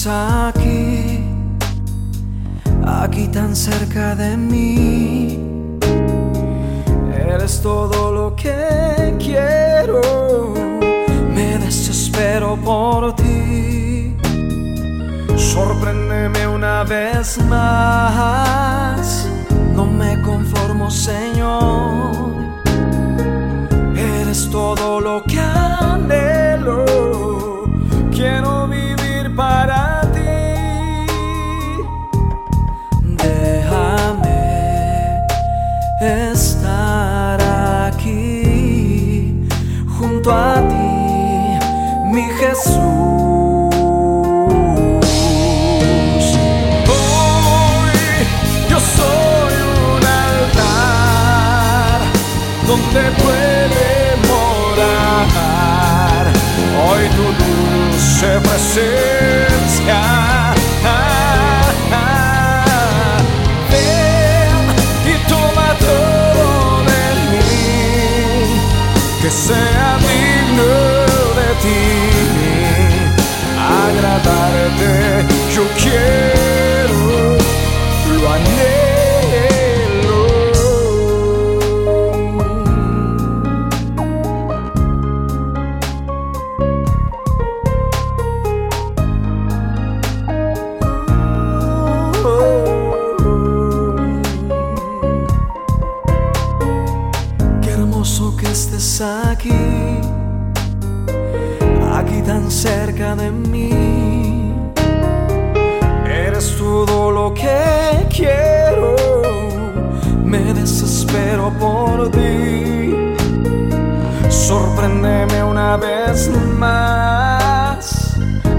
estés aquí, aquí tan cerca de mí. Eres todo lo que quiero, me desespero por ti. Sorpréndeme una vez más, no me conformo, Señor. Eres todo lo que junto a ti, mi Jesús. Hoy yo soy un altar donde puede aquí, aquí tan cerca de mí. Eres todo lo que quiero, me desespero por ti. Sorpréndeme una vez más,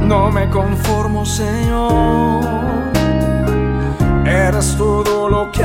no me conformo, Señor. Eres todo lo que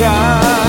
donde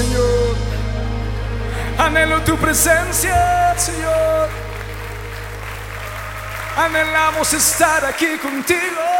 Señor. Anhelo tu presencia, Señor. Anhelamos estar aquí contigo.